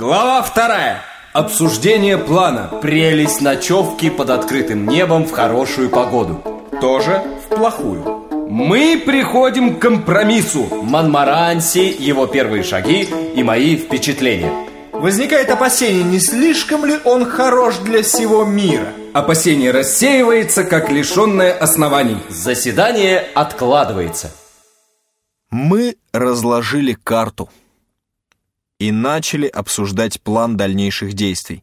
Глава вторая. Обсуждение плана. Прелесть ночевки под открытым небом в хорошую погоду. Тоже в плохую. Мы приходим к компромиссу. Монмаранси, его первые шаги и мои впечатления. Возникает опасение, не слишком ли он хорош для всего мира? Опасение рассеивается, как лишенное оснований. Заседание откладывается. Мы разложили карту и начали обсуждать план дальнейших действий.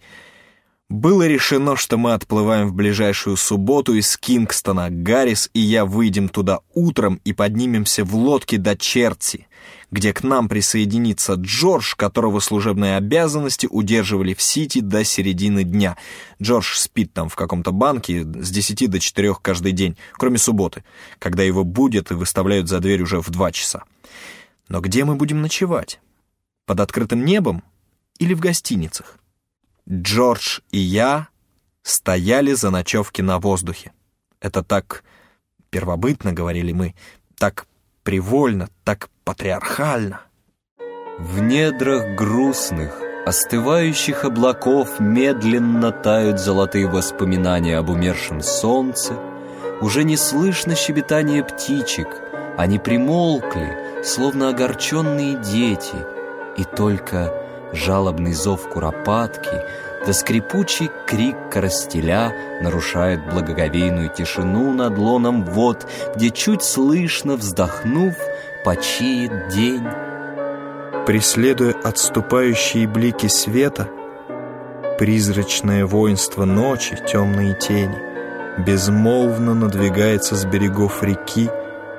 Было решено, что мы отплываем в ближайшую субботу из Кингстона. Гаррис и я выйдем туда утром и поднимемся в лодке до Черти, где к нам присоединится Джордж, которого служебные обязанности удерживали в Сити до середины дня. Джордж спит там в каком-то банке с 10 до 4 каждый день, кроме субботы, когда его будут и выставляют за дверь уже в 2 часа. Но где мы будем ночевать? Под открытым небом или в гостиницах? Джордж и я стояли за ночевки на воздухе. Это так первобытно, говорили мы, так привольно, так патриархально. В недрах грустных, остывающих облаков медленно тают золотые воспоминания об умершем солнце. Уже не слышно щебетания птичек, они примолкли, словно огорченные дети, и только жалобный зов куропатки, да скрипучий крик коростеля нарушает благоговейную тишину над лоном вод, где чуть слышно, вздохнув, почиет день. Преследуя отступающие блики света, призрачное воинство ночи, темные тени, безмолвно надвигается с берегов реки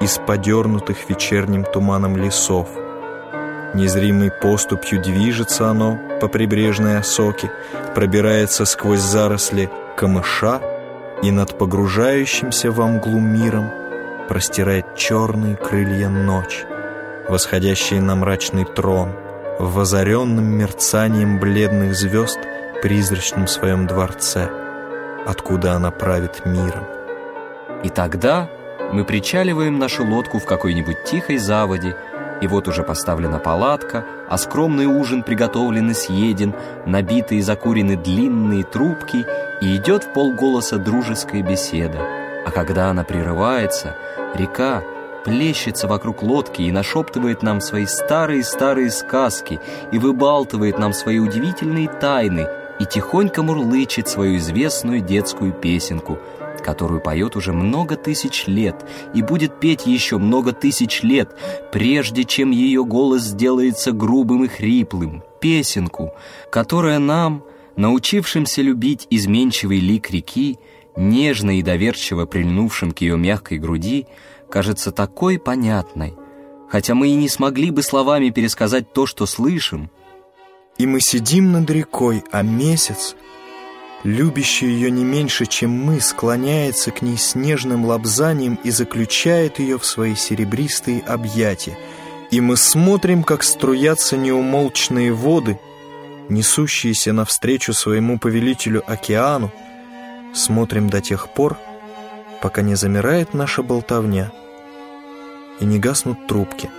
из подернутых вечерним туманом лесов — Незримой поступью движется оно по прибрежной осоке, пробирается сквозь заросли камыша и над погружающимся во мглу миром простирает черные крылья ночь, восходящие на мрачный трон, в возоренном мерцанием бледных звезд призрачном своем дворце, откуда она правит миром. И тогда мы причаливаем нашу лодку в какой-нибудь тихой заводе, и вот уже поставлена палатка, а скромный ужин приготовлен и съеден, набиты и закурены длинные трубки, и идет в полголоса дружеская беседа. А когда она прерывается, река плещется вокруг лодки и нашептывает нам свои старые-старые сказки и выбалтывает нам свои удивительные тайны и тихонько мурлычет свою известную детскую песенку — которую поет уже много тысяч лет и будет петь еще много тысяч лет, прежде чем ее голос сделается грубым и хриплым, песенку, которая нам, научившимся любить изменчивый лик реки, нежно и доверчиво прильнувшим к ее мягкой груди, кажется такой понятной, хотя мы и не смогли бы словами пересказать то, что слышим. И мы сидим над рекой, а месяц — любящий ее не меньше, чем мы, склоняется к ней с нежным лобзанием и заключает ее в свои серебристые объятия. И мы смотрим, как струятся неумолчные воды, несущиеся навстречу своему повелителю океану, смотрим до тех пор, пока не замирает наша болтовня и не гаснут трубки,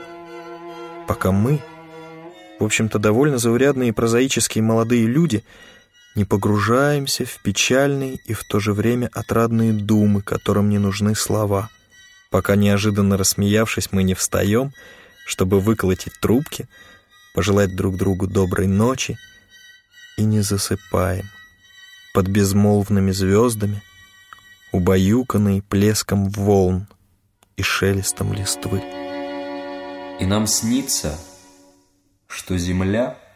пока мы, в общем-то довольно заурядные и прозаические молодые люди — не погружаемся в печальные и в то же время отрадные думы, которым не нужны слова. Пока неожиданно рассмеявшись, мы не встаем, чтобы выколотить трубки, пожелать друг другу доброй ночи и не засыпаем под безмолвными звездами, убаюканные плеском волн и шелестом листвы. И нам снится, что земля —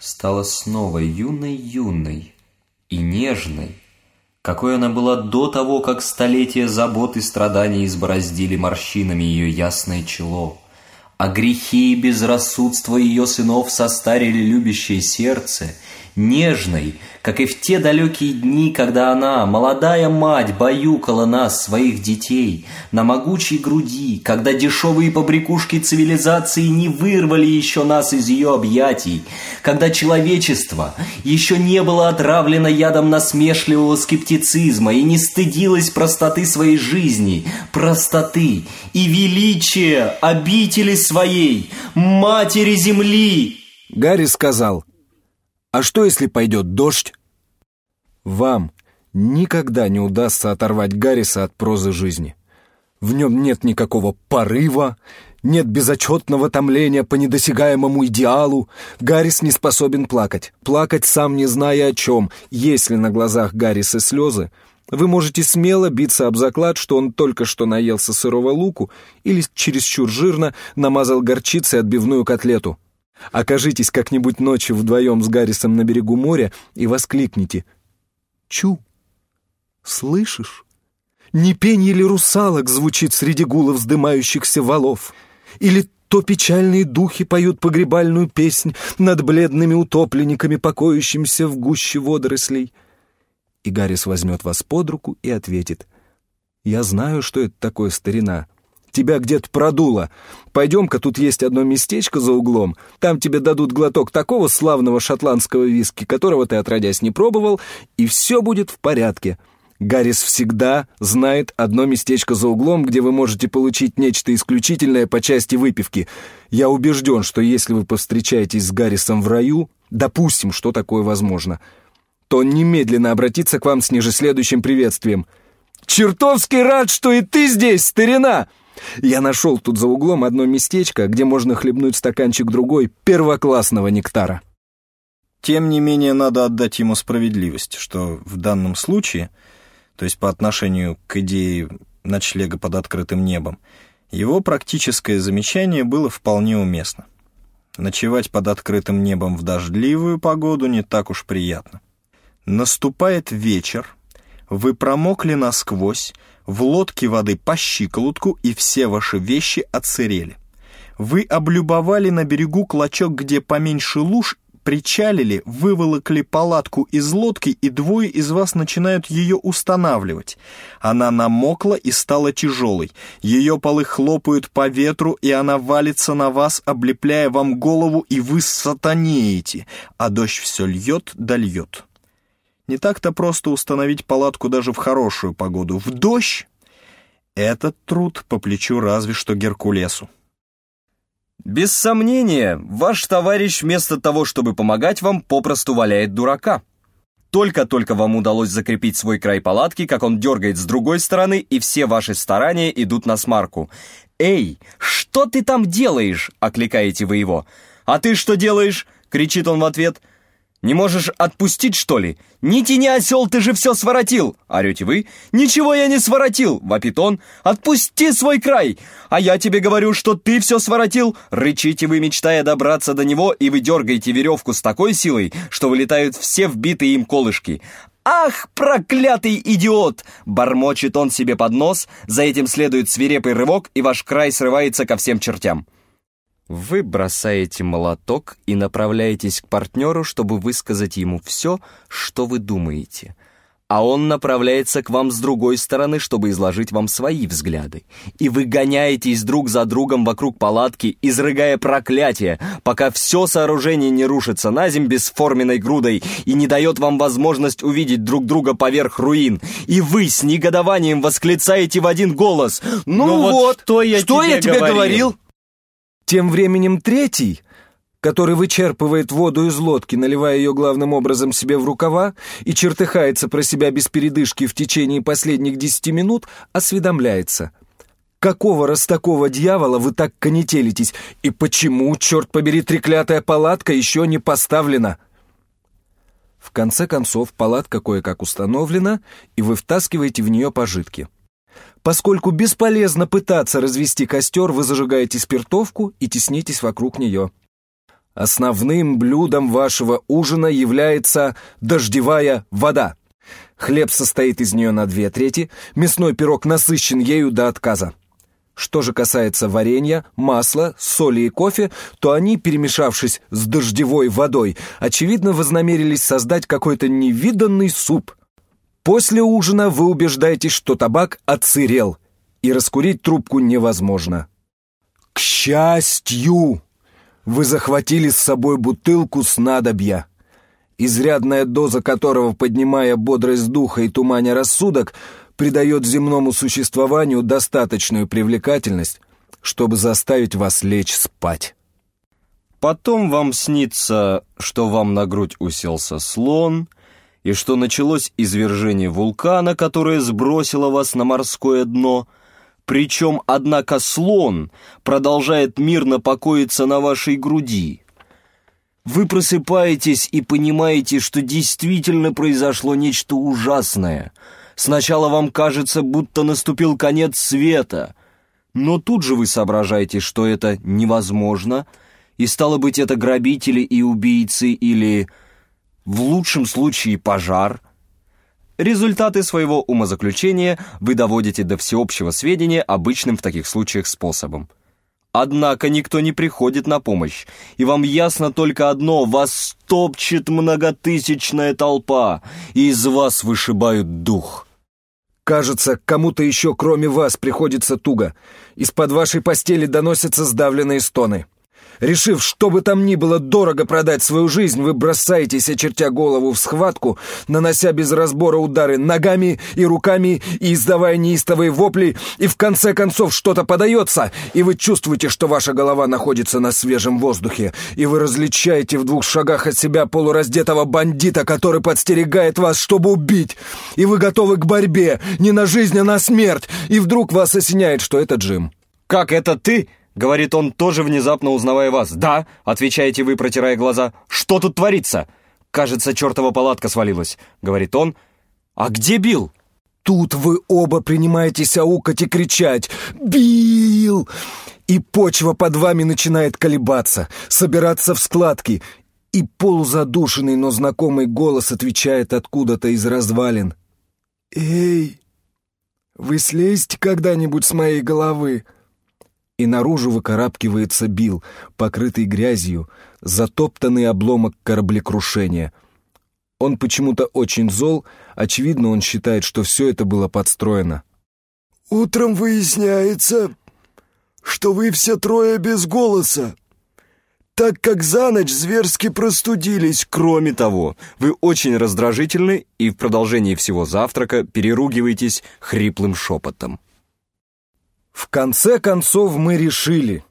стала снова юной-юной и нежной, какой она была до того, как столетия забот и страданий избороздили морщинами ее ясное чело, а грехи и безрассудство ее сынов состарили любящее сердце — нежной, как и в те далекие дни, когда она, молодая мать, баюкала нас, своих детей, на могучей груди, когда дешевые побрякушки цивилизации не вырвали еще нас из ее объятий, когда человечество еще не было отравлено ядом насмешливого скептицизма и не стыдилось простоты своей жизни, простоты и величия обители своей, матери земли. Гарри сказал, А что, если пойдет дождь? Вам никогда не удастся оторвать Гарриса от прозы жизни. В нем нет никакого порыва, нет безотчетного томления по недосягаемому идеалу. Гаррис не способен плакать. Плакать, сам не зная о чем. Если на глазах Гарриса слезы, вы можете смело биться об заклад, что он только что наелся сырого луку или чересчур жирно намазал горчицей отбивную котлету. Окажитесь как-нибудь ночью вдвоем с Гаррисом на берегу моря и воскликните «Чу! Слышишь?» Не пенье ли русалок звучит среди гула вздымающихся валов? Или то печальные духи поют погребальную песнь над бледными утопленниками, покоящимся в гуще водорослей? И Гаррис возьмет вас под руку и ответит. «Я знаю, что это такое старина. Тебя где-то продуло. Пойдем-ка, тут есть одно местечко за углом. Там тебе дадут глоток такого славного шотландского виски, которого ты отродясь не пробовал, и все будет в порядке». Гаррис всегда знает одно местечко за углом, где вы можете получить нечто исключительное по части выпивки. Я убежден, что если вы повстречаетесь с Гаррисом в раю, допустим, что такое возможно, то он немедленно обратится к вам с ниже следующим приветствием. «Чертовски рад, что и ты здесь, старина!» Я нашел тут за углом одно местечко, где можно хлебнуть стаканчик другой первоклассного нектара. Тем не менее, надо отдать ему справедливость, что в данном случае – то есть по отношению к идее ночлега под открытым небом, его практическое замечание было вполне уместно. Ночевать под открытым небом в дождливую погоду не так уж приятно. Наступает вечер, вы промокли насквозь, в лодке воды по щиколотку, и все ваши вещи отсырели. Вы облюбовали на берегу клочок, где поменьше луж, причалили, выволокли палатку из лодки, и двое из вас начинают ее устанавливать. Она намокла и стала тяжелой. Ее полы хлопают по ветру, и она валится на вас, облепляя вам голову, и вы сатанеете, а дождь все льет да льет. Не так-то просто установить палатку даже в хорошую погоду. В дождь этот труд по плечу разве что Геркулесу. Без сомнения, ваш товарищ вместо того, чтобы помогать вам, попросту валяет дурака. Только-только вам удалось закрепить свой край палатки, как он дергает с другой стороны, и все ваши старания идут на смарку. «Эй, что ты там делаешь?» — окликаете вы его. «А ты что делаешь?» — кричит он в ответ. Не можешь отпустить, что ли? Не тяни, осел, ты же все своротил!» Орете вы. «Ничего я не своротил!» Вопит он. «Отпусти свой край! А я тебе говорю, что ты все своротил!» Рычите вы, мечтая добраться до него, и вы дергаете веревку с такой силой, что вылетают все вбитые им колышки. «Ах, проклятый идиот!» Бормочет он себе под нос, за этим следует свирепый рывок, и ваш край срывается ко всем чертям. Вы бросаете молоток и направляетесь к партнеру, чтобы высказать ему все, что вы думаете. А он направляется к вам с другой стороны, чтобы изложить вам свои взгляды. И вы гоняетесь друг за другом вокруг палатки, изрыгая проклятие, пока все сооружение не рушится на земь бесформенной грудой и не дает вам возможность увидеть друг друга поверх руин. И вы с негодованием восклицаете в один голос. «Ну, ну вот, вот, что я что тебе, я тебе говорил? говорил?» Тем временем третий, который вычерпывает воду из лодки, наливая ее главным образом себе в рукава и чертыхается про себя без передышки в течение последних десяти минут, осведомляется. Какого раз такого дьявола вы так конетелитесь? И почему, черт побери, треклятая палатка еще не поставлена? В конце концов, палатка кое-как установлена, и вы втаскиваете в нее пожитки. Поскольку бесполезно пытаться развести костер, вы зажигаете спиртовку и теснитесь вокруг нее. Основным блюдом вашего ужина является дождевая вода. Хлеб состоит из нее на две трети, мясной пирог насыщен ею до отказа. Что же касается варенья, масла, соли и кофе, то они, перемешавшись с дождевой водой, очевидно вознамерились создать какой-то невиданный суп – После ужина вы убеждаетесь, что табак отсырел, и раскурить трубку невозможно. К счастью, вы захватили с собой бутылку снадобья, изрядная доза которого, поднимая бодрость духа и туманя рассудок, придает земному существованию достаточную привлекательность, чтобы заставить вас лечь спать. Потом вам снится, что вам на грудь уселся слон, и что началось извержение вулкана, которое сбросило вас на морское дно. Причем, однако, слон продолжает мирно покоиться на вашей груди. Вы просыпаетесь и понимаете, что действительно произошло нечто ужасное. Сначала вам кажется, будто наступил конец света, но тут же вы соображаете, что это невозможно — и стало быть, это грабители и убийцы или, в лучшем случае, пожар. Результаты своего умозаключения вы доводите до всеобщего сведения обычным в таких случаях способом. Однако никто не приходит на помощь, и вам ясно только одно — вас топчет многотысячная толпа, и из вас вышибают дух. Кажется, кому-то еще, кроме вас, приходится туго. Из-под вашей постели доносятся сдавленные стоны. Решив, что бы там ни было дорого продать свою жизнь, вы бросаетесь, очертя голову в схватку, нанося без разбора удары ногами и руками и издавая неистовые вопли, и в конце концов что-то подается, и вы чувствуете, что ваша голова находится на свежем воздухе, и вы различаете в двух шагах от себя полураздетого бандита, который подстерегает вас, чтобы убить, и вы готовы к борьбе, не на жизнь, а на смерть, и вдруг вас осеняет, что это Джим. «Как это ты?» Говорит он, тоже внезапно узнавая вас. «Да», — отвечаете вы, протирая глаза. «Что тут творится?» «Кажется, чертова палатка свалилась», — говорит он. «А где Билл?» Тут вы оба принимаетесь аукать и кричать «Билл!» И почва под вами начинает колебаться, собираться в складки, и полузадушенный, но знакомый голос отвечает откуда-то из развалин. «Эй, вы слезете когда-нибудь с моей головы?» И наружу выкарабкивается Бил, покрытый грязью, затоптанный обломок кораблекрушения. Он почему-то очень зол, очевидно, он считает, что все это было подстроено. «Утром выясняется, что вы все трое без голоса, так как за ночь зверски простудились. Кроме того, вы очень раздражительны и в продолжении всего завтрака переругиваетесь хриплым шепотом. В конце концов мы решили,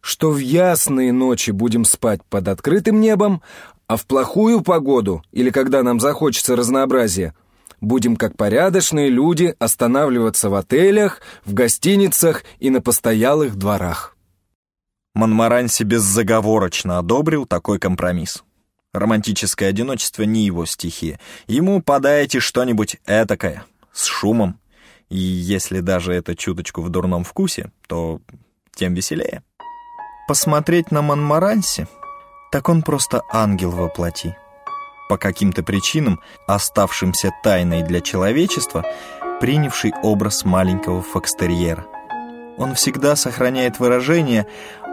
что в ясные ночи будем спать под открытым небом, а в плохую погоду, или когда нам захочется разнообразия, будем как порядочные люди останавливаться в отелях, в гостиницах и на постоялых дворах. Монмаранси беззаговорочно одобрил такой компромисс. Романтическое одиночество не его стихия. Ему подайте что-нибудь этакое, с шумом, и если даже это чуточку в дурном вкусе, то тем веселее. Посмотреть на Монмаранси, так он просто ангел во плоти. По каким-то причинам, оставшимся тайной для человечества, принявший образ маленького фокстерьера. Он всегда сохраняет выражение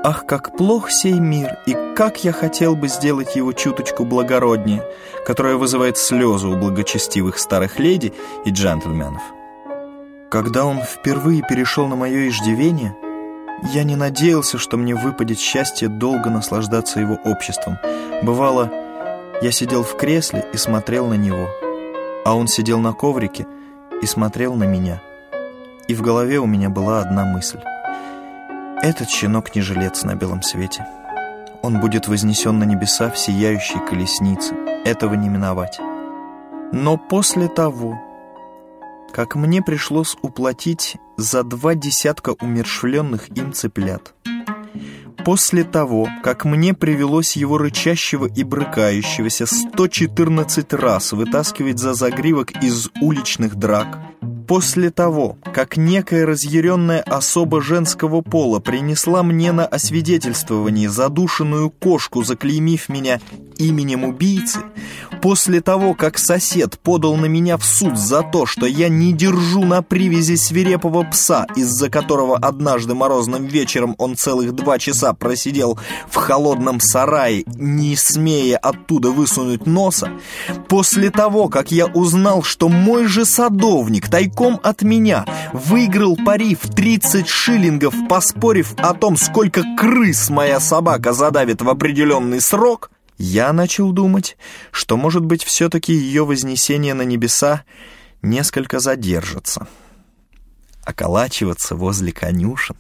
«Ах, как плох сей мир, и как я хотел бы сделать его чуточку благороднее», которое вызывает слезы у благочестивых старых леди и джентльменов. Когда он впервые перешел на мое иждивение, я не надеялся, что мне выпадет счастье долго наслаждаться его обществом. Бывало, я сидел в кресле и смотрел на него, а он сидел на коврике и смотрел на меня. И в голове у меня была одна мысль. Этот щенок не жилец на белом свете. Он будет вознесен на небеса в сияющей колеснице. Этого не миновать. Но после того, как мне пришлось уплатить за два десятка умершвленных им цыплят. После того, как мне привелось его рычащего и брыкающегося 114 раз вытаскивать за загривок из уличных драк, После того, как некая разъяренная особа женского пола принесла мне на освидетельствование задушенную кошку, заклеймив меня именем убийцы, после того, как сосед подал на меня в суд за то, что я не держу на привязи свирепого пса, из-за которого однажды морозным вечером он целых два часа просидел в холодном сарае, не смея оттуда высунуть носа, после того, как я узнал, что мой же садовник тайком от меня выиграл пари в 30 шиллингов, поспорив о том, сколько крыс моя собака задавит в определенный срок, я начал думать, что, может быть, все-таки ее вознесение на небеса несколько задержится. Околачиваться возле конюшен,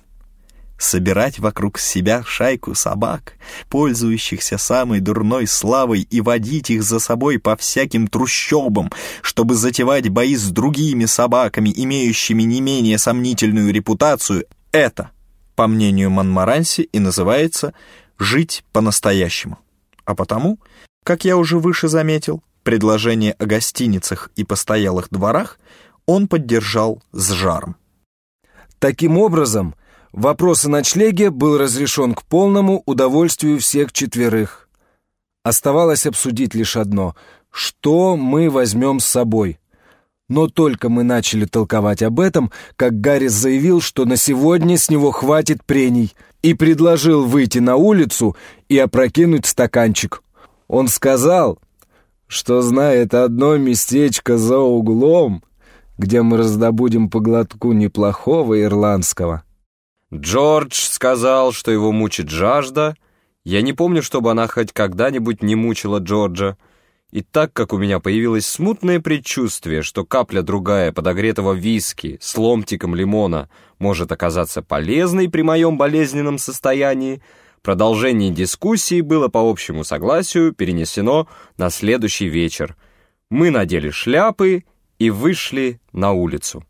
собирать вокруг себя шайку собак, пользующихся самой дурной славой, и водить их за собой по всяким трущобам, чтобы затевать бои с другими собаками, имеющими не менее сомнительную репутацию, это, по мнению Монмаранси, и называется «жить по-настоящему». А потому, как я уже выше заметил, предложение о гостиницах и постоялых дворах он поддержал с жаром. Таким образом, Вопрос о ночлеге был разрешен к полному удовольствию всех четверых. Оставалось обсудить лишь одно — что мы возьмем с собой. Но только мы начали толковать об этом, как Гаррис заявил, что на сегодня с него хватит прений, и предложил выйти на улицу и опрокинуть стаканчик. Он сказал, что знает одно местечко за углом, где мы раздобудем по глотку неплохого ирландского. Джордж сказал, что его мучит жажда. Я не помню, чтобы она хоть когда-нибудь не мучила Джорджа. И так как у меня появилось смутное предчувствие, что капля другая подогретого виски с ломтиком лимона может оказаться полезной при моем болезненном состоянии, продолжение дискуссии было по общему согласию перенесено на следующий вечер. Мы надели шляпы и вышли на улицу.